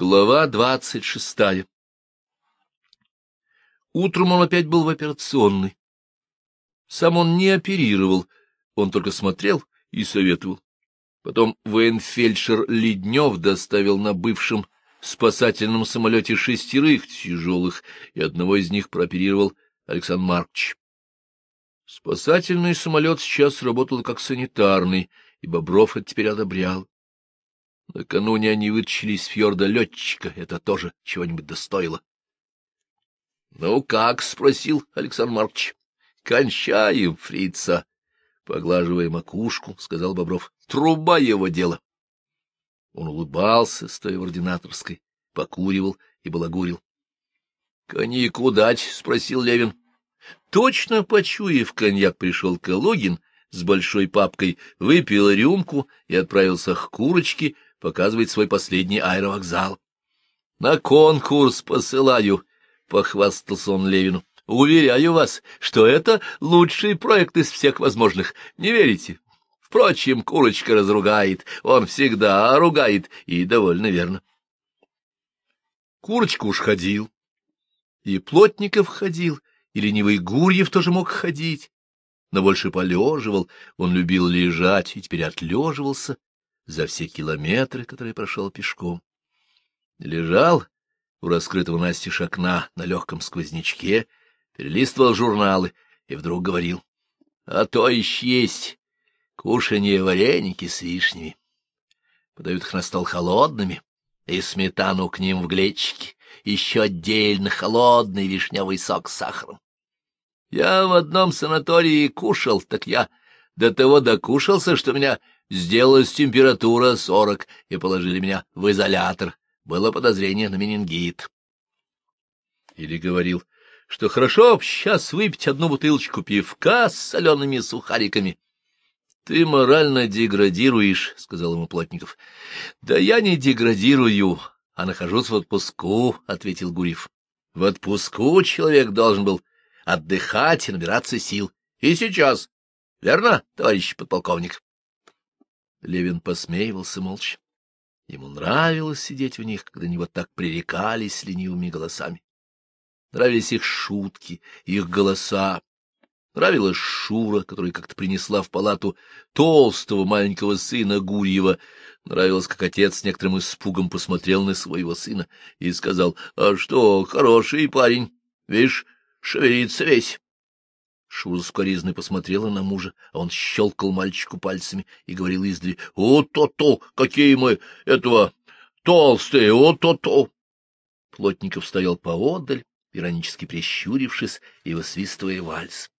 Глава двадцать шестая Утром он опять был в операционной. Сам он не оперировал, он только смотрел и советовал. Потом военфельдшер Леднев доставил на бывшем спасательном самолете шестерых тяжелых, и одного из них прооперировал Александр Маркович. Спасательный самолет сейчас работал как санитарный, и Бобров это теперь одобрял. Накануне они вытащили из фьорда летчика, это тоже чего-нибудь достоило. — Ну как? — спросил Александр Маркович. — Кончаем, фрица. Поглаживая макушку, сказал Бобров. — Труба его дело. Он улыбался, стоя в ординаторской, покуривал и балагурил. — Коньяку дать? — спросил Левин. Точно почуяв коньяк, пришел Калугин с большой папкой, выпил рюмку и отправился к курочке показывать свой последний аэровокзал. — На конкурс посылаю, — похвастался он Левину. — Уверяю вас, что это лучший проект из всех возможных. Не верите? Впрочем, курочка разругает, он всегда ругает, и довольно верно. Курочка уж ходил, и Плотников ходил, и ленивый Гурьев тоже мог ходить, но больше полеживал, он любил лежать и теперь отлеживался за все километры, которые прошел пешком. Лежал у раскрытого настежь окна на легком сквознячке, перелистывал журналы и вдруг говорил, — а то еще есть кушанье вареники с вишнями. Подают их на стол холодными, и сметану к ним в глечике, еще отдельно холодный вишневый сок с сахаром. Я в одном санатории кушал, так я до того докушался, что меня сделалась температура сорок, и положили меня в изолятор. Было подозрение на менингит. Или говорил, что хорошо сейчас выпить одну бутылочку пивка с солеными сухариками. — Ты морально деградируешь, — сказал ему Плотников. — Да я не деградирую, а нахожусь в отпуску, — ответил Гурьев. — В отпуску человек должен был отдыхать и набираться сил. И сейчас. Верно, товарищ подполковник? Левин посмеивался молча. Ему нравилось сидеть в них, когда они вот так пререкались ленивыми голосами. Нравились их шутки, их голоса. Нравилась Шура, которая как-то принесла в палату толстого маленького сына Гурьева. Нравилось, как отец с некоторым испугом посмотрел на своего сына и сказал, — А что, хороший парень, видишь, шевелится весь. Шура скоризной посмотрела на мужа, а он щелкал мальчику пальцами и говорил издали, — О-то-то, какие мы этого толстые, о-то-то! Плотников стоял поодаль, иронически прищурившись и высвистывая вальс.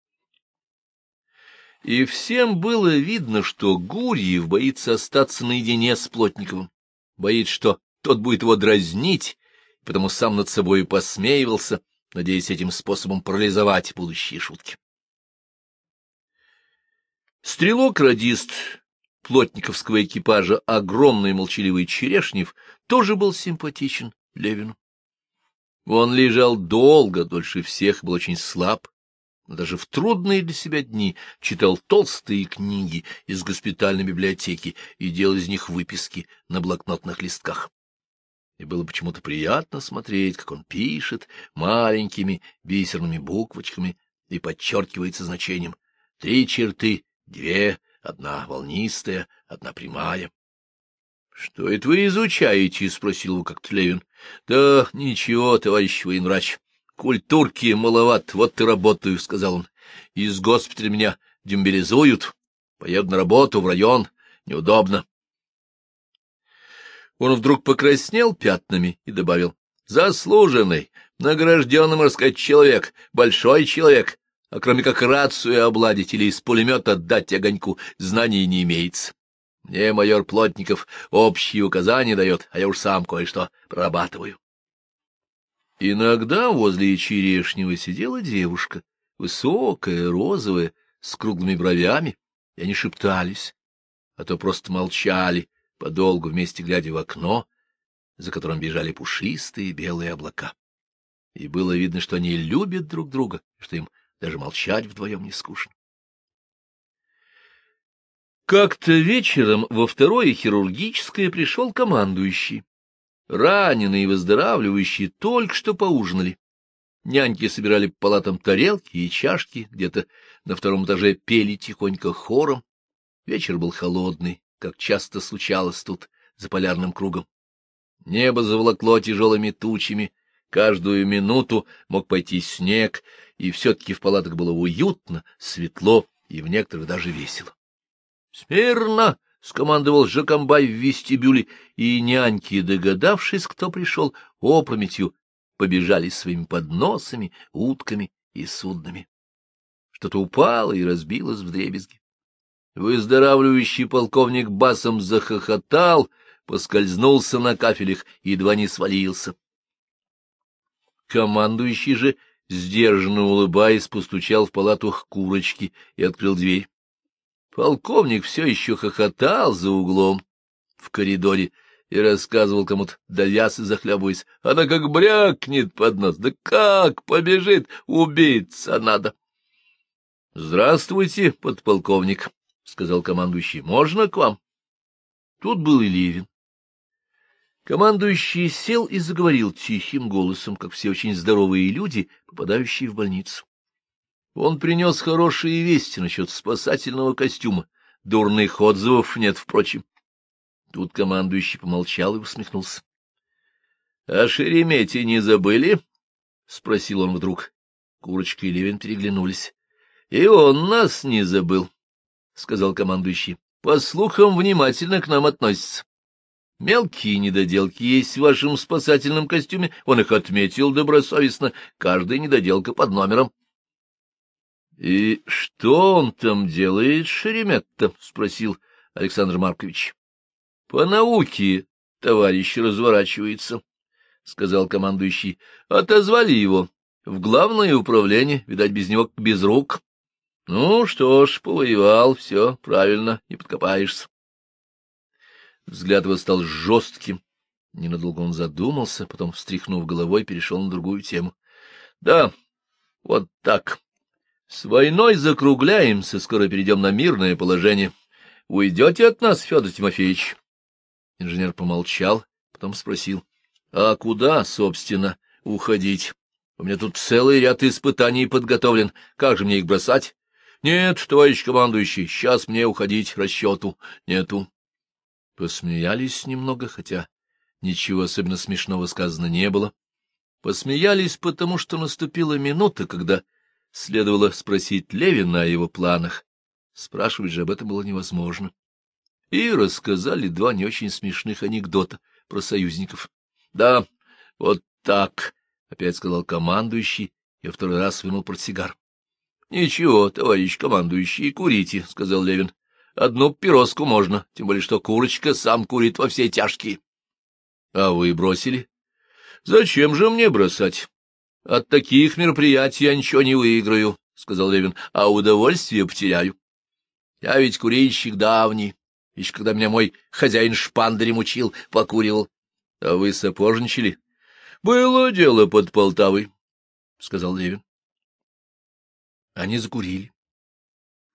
И всем было видно, что Гурьев боится остаться наедине с Плотниковым, боится, что тот будет его дразнить, потому сам над собой посмеивался, надеясь этим способом парализовать будущие шутки. Стрелок-радист плотниковского экипажа, огромный молчаливый Черешнев, тоже был симпатичен Левину. Он лежал долго, дольше всех, был очень слаб, но даже в трудные для себя дни читал толстые книги из госпитальной библиотеки и делал из них выписки на блокнотных листках. И было почему-то приятно смотреть, как он пишет маленькими бисерными буквочками и подчеркивается значением. Три черты, две, одна волнистая, одна прямая. — Что это вы изучаете? — спросил его как-то Левин. — Да ничего, товарищ военврач. Культурки маловат, вот и работаю, — сказал он. — Из госпиталя меня дембелизуют. Поеду на работу в район. Неудобно. Он вдруг покраснел пятнами и добавил. — Заслуженный, награжденный, сказать, человек, большой человек, а кроме как рацию обладить или из пулемета отдать огоньку, знаний не имеется. Мне майор Плотников общие указания дает, а я уж сам кое-что прорабатываю. Иногда возле Черешнего сидела девушка, высокая, розовая, с круглыми бровями, и они шептались, а то просто молчали, подолгу вместе глядя в окно, за которым бежали пушистые белые облака. И было видно, что они любят друг друга, что им даже молчать вдвоем не скучно. Как-то вечером во второе хирургическое пришел командующий. Раненые и выздоравливающие только что поужинали. Няньки собирали по палатам тарелки и чашки, где-то на втором этаже пели тихонько хором. Вечер был холодный, как часто случалось тут, за полярным кругом. Небо заволокло тяжелыми тучами, каждую минуту мог пойти снег, и все-таки в палатах было уютно, светло и в некоторых даже весело. — Смирно! — скомандовал Жакомбай в вестибюле, и няньки, догадавшись, кто пришел, опрометью побежали своими подносами, утками и суднами. Что-то упало и разбилось в дребезги. Выздоравливающий полковник басом захохотал, поскользнулся на кафелях и едва не свалился. Командующий же, сдержанно улыбаясь, постучал в палату к курочке и открыл дверь. Полковник все еще хохотал за углом в коридоре и рассказывал кому-то, давясь и захлебываясь. Она как брякнет под нос, да как побежит, убиться надо. — Здравствуйте, подполковник, — сказал командующий. — Можно к вам? Тут был и Левин. Командующий сел и заговорил тихим голосом, как все очень здоровые люди, попадающие в больницу. Он принес хорошие вести насчет спасательного костюма. Дурных отзывов нет, впрочем. Тут командующий помолчал и усмехнулся. — А Шеремете не забыли? — спросил он вдруг. Курочка и Левин переглянулись. — И он нас не забыл, — сказал командующий. — По слухам, внимательно к нам относится. Мелкие недоделки есть в вашем спасательном костюме. Он их отметил добросовестно. Каждая недоделка под номером. — И что он там делает, Шеремет-то? — спросил Александр Маркович. — По науке, товарищ, разворачивается, — сказал командующий. — Отозвали его в главное управление, видать, без него без рук. Ну что ж, повоевал, все правильно, не подкопаешься. Взгляд его стал жестким. Ненадолго он задумался, потом, встряхнув головой, перешел на другую тему. — Да, вот так. С войной закругляемся, скоро перейдем на мирное положение. Уйдете от нас, Федор Тимофеевич? Инженер помолчал, потом спросил. — А куда, собственно, уходить? У меня тут целый ряд испытаний подготовлен. Как же мне их бросать? — Нет, товарищ командующий, сейчас мне уходить расчету нету. Посмеялись немного, хотя ничего особенно смешного сказано не было. Посмеялись, потому что наступила минута, когда следовало спросить Левина о его планах. Спрашивать же об этом было невозможно. И рассказали два не очень смешных анекдота про союзников. — Да, вот так, — опять сказал командующий, и второй раз вынул портсигар. — Ничего, товарищ командующий, курите, — сказал Левин. — Одну пироску можно, тем более что курочка сам курит во все тяжкие. — А вы бросили? — Зачем же мне бросать? — От таких мероприятий я ничего не выиграю, — сказал Левин, — а удовольствие потеряю. Я ведь курильщик давний, еще когда меня мой хозяин шпандарем учил, покуривал. А вы сапожничали? — Было дело под Полтавой, — сказал Левин. Они закурили.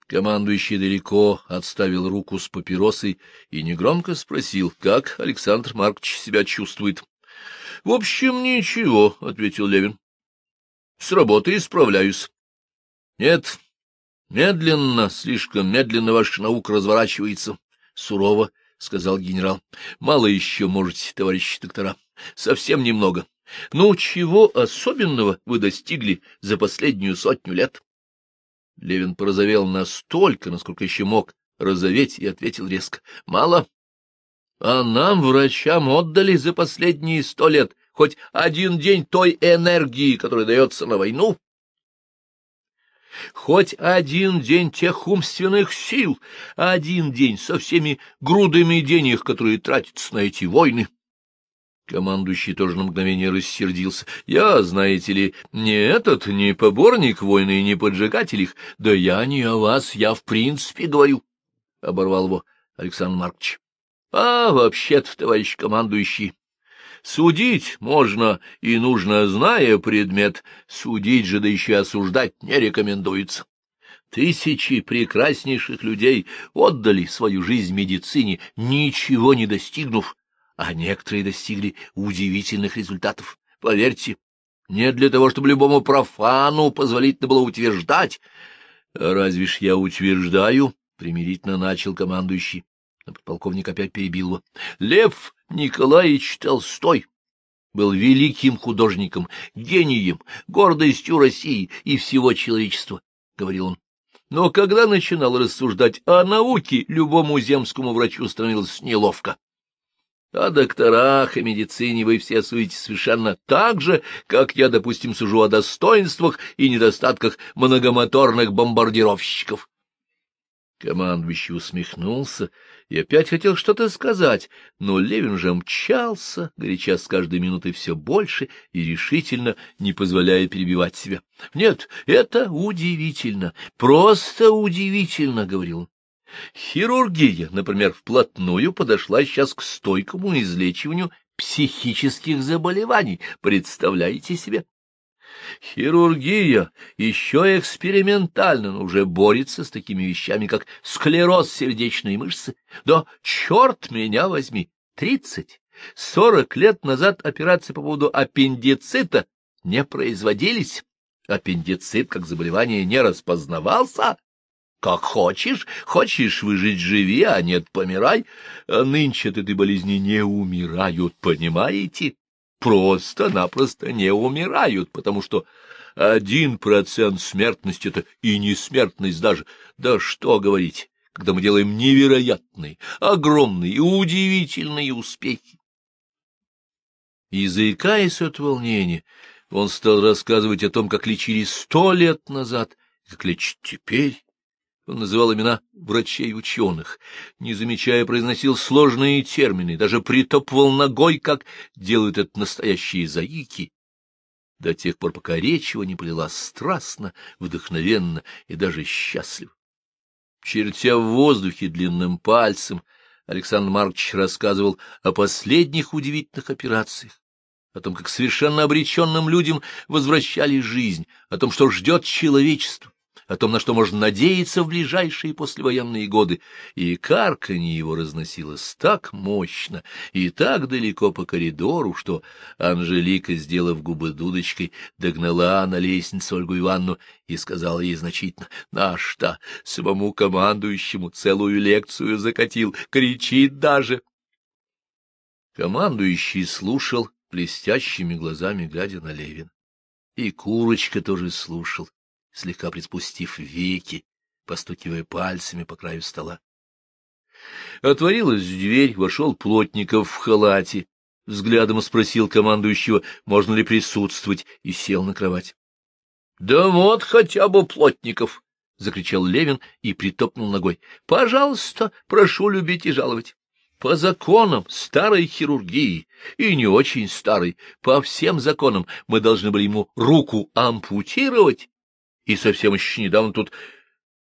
Командующий далеко отставил руку с папиросой и негромко спросил, как Александр Маркович себя чувствует. — В общем, ничего, — ответил Левин. — С работой справляюсь. — Нет, медленно, слишком медленно ваша наука разворачивается, — сурово сказал генерал. — Мало еще можете, товарищи доктора, совсем немного. Ну, чего особенного вы достигли за последнюю сотню лет? Левин порозовел настолько, насколько еще мог розоветь, и ответил резко. — Мало. А нам, врачам, отдали за последние сто лет хоть один день той энергии, которая дается на войну, хоть один день тех умственных сил, один день со всеми грудами денег, которые тратятся на эти войны. Командующий тоже на мгновение рассердился. Я, знаете ли, не этот, не поборник войны не поджигатель их. Да я не о вас, я в принципе говорю, — оборвал его Александр Маркович. А вообще-то, товарищ командующий, Судить можно и нужно, зная предмет, судить же да еще осуждать не рекомендуется. Тысячи прекраснейших людей отдали свою жизнь медицине, ничего не достигнув, а некоторые достигли удивительных результатов. Поверьте, не для того, чтобы любому профану позволительно было утверждать. Разве ж я утверждаю, — примирительно начал командующий. Но подполковник опять перебил его. Лев Николаевич Толстой был великим художником, гением, гордостью России и всего человечества, — говорил он. Но когда начинал рассуждать о науке, любому земскому врачу становилось неловко. О докторах и медицине вы все суете совершенно так же, как я, допустим, сужу о достоинствах и недостатках многомоторных бомбардировщиков. Командующий усмехнулся и опять хотел что-то сказать, но Левин уже мчался, горяча с каждой минутой все больше и решительно не позволяя перебивать себя. — Нет, это удивительно, просто удивительно, — говорил он. Хирургия, например, вплотную подошла сейчас к стойкому излечиванию психических заболеваний, представляете себе? Хирургия еще экспериментально, но уже борется с такими вещами, как склероз сердечной мышцы. Да черт меня возьми! Тридцать, сорок лет назад операции по поводу аппендицита не производились. Аппендицит как заболевание не распознавался. Как хочешь, хочешь выжить — живи, а нет — помирай. А нынче от этой болезни не умирают, понимаете? просто-напросто не умирают, потому что один процент смертности — это и не смертность даже. Да что говорить, когда мы делаем невероятные, огромные и удивительные успехи. И, заикаясь от волнения, он стал рассказывать о том, как лечили сто лет назад, как лечат теперь. Он называл имена врачей-ученых, не замечая, произносил сложные термины, даже притопывал ногой, как делают это настоящие заики, до тех пор, пока речь его не полила страстно, вдохновенно и даже счастливо. Чертя в воздухе длинным пальцем, Александр Маркович рассказывал о последних удивительных операциях, о том, как совершенно обреченным людям возвращали жизнь, о том, что ждет человечество о том, на что можно надеяться в ближайшие послевоенные годы, и карканье его разносилось так мощно и так далеко по коридору, что Анжелика, сделав губы дудочкой, догнала на лестницу Ольгу Ивановну и сказала ей значительно, «Наш-то самому командующему целую лекцию закатил, кричит даже». Командующий слушал, блестящими глазами глядя на Левин. И Курочка тоже слушал, слегка приспустив веки, постукивая пальцами по краю стола. Отворилась дверь, вошел Плотников в халате, взглядом спросил командующего, можно ли присутствовать, и сел на кровать. — Да вот хотя бы Плотников! — закричал Левин и притопнул ногой. — Пожалуйста, прошу любить и жаловать. По законам старой хирургии, и не очень старой, по всем законам мы должны были ему руку ампутировать, и совсем еще недавно тут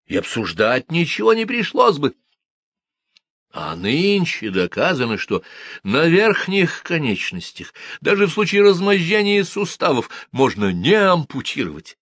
и обсуждать ничего не пришлось бы. А нынче доказано, что на верхних конечностях, даже в случае размозжения суставов, можно не ампутировать.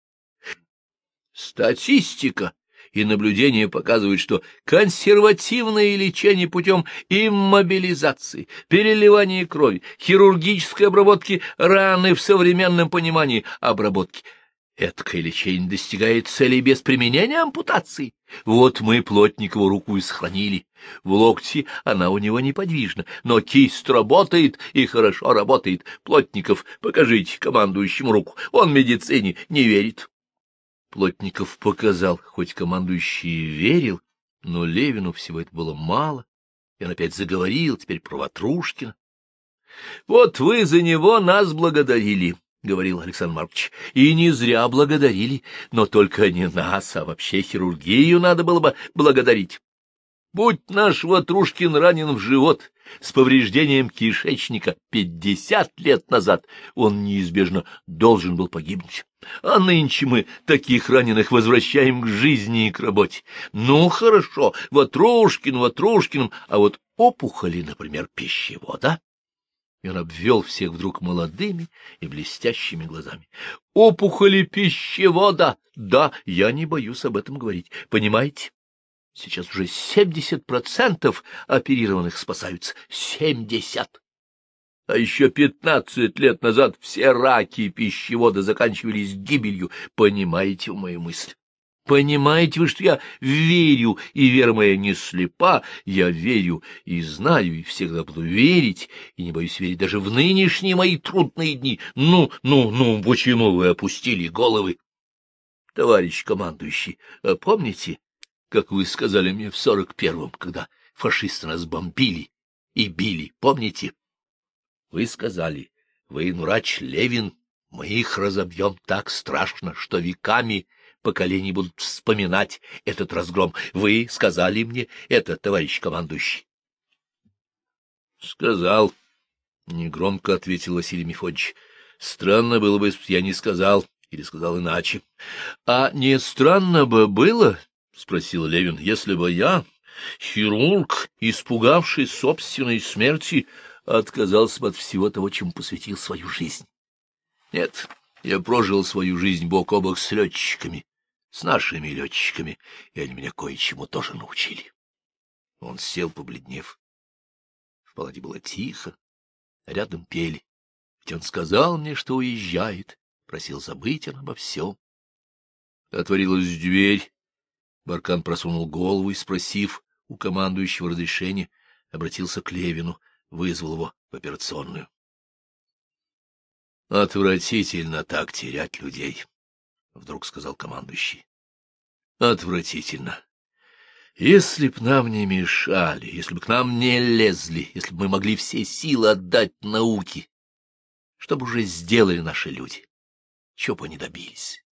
Статистика и наблюдения показывают, что консервативное лечение путем иммобилизации, переливания крови, хирургической обработки раны в современном понимании обработки – Эдакое лечение достигает цели без применения ампутации. Вот мы Плотникову руку и сохранили. В локте она у него неподвижна, но кисть работает и хорошо работает. Плотников, покажите командующему руку, он медицине не верит. Плотников показал, хоть командующий верил, но Левину всего это было мало, и он опять заговорил, теперь про Ватрушкина. — Вот вы за него нас благодарили, — говорил Александр Маркович, — и не зря благодарили, но только не нас, а вообще хирургию надо было бы благодарить. Будь наш Ватрушкин ранен в живот с повреждением кишечника пятьдесят лет назад, он неизбежно должен был погибнуть. А нынче мы таких раненых возвращаем к жизни и к работе. Ну, хорошо, Ватрушкин, Ватрушкиным, а вот опухоли, например, пищевода и он обвел всех вдруг молодыми и блестящими глазами. — Опухоли пищевода! Да, я не боюсь об этом говорить. Понимаете? Сейчас уже семьдесят процентов оперированных спасаются. Семьдесят! А еще пятнадцать лет назад все раки пищевода заканчивались гибелью. Понимаете мою мысль? Понимаете вы, что я верю, и вера моя не слепа, я верю и знаю, и всегда буду верить, и не боюсь верить даже в нынешние мои трудные дни. Ну, ну, ну, почему вы опустили головы? Товарищ командующий, а помните, как вы сказали мне в сорок первом, когда фашисты нас бомбили и били, помните? Вы сказали, вы, Нурач Левин, мы их разобьем так страшно, что веками поколения будут вспоминать этот разгром. Вы сказали мне это, товарищ командующий? — Сказал, — негромко ответил Василий Мефодич. — Странно было бы, если я не сказал, или сказал иначе. — А не странно бы было, — спросил Левин, — если бы я, хирург, испугавшись собственной смерти, отказался бы от всего того, чему посвятил свою жизнь? Нет, я прожил свою жизнь бок о бок с летчиками, с нашими летчиками, и они меня кое-чему тоже научили. Он сел, побледнев. В палате было тихо, рядом пели. Ведь он сказал мне, что уезжает, просил забыть он обо всем. Отворилась дверь. Баркан просунул голову и, спросив у командующего разрешения, обратился к Левину, вызвал его в операционную. Отвратительно так терять людей. — вдруг сказал командующий. — Отвратительно. Если б нам не мешали, если бы к нам не лезли, если бы мы могли все силы отдать науке, что бы уже сделали наши люди, чего бы они добились?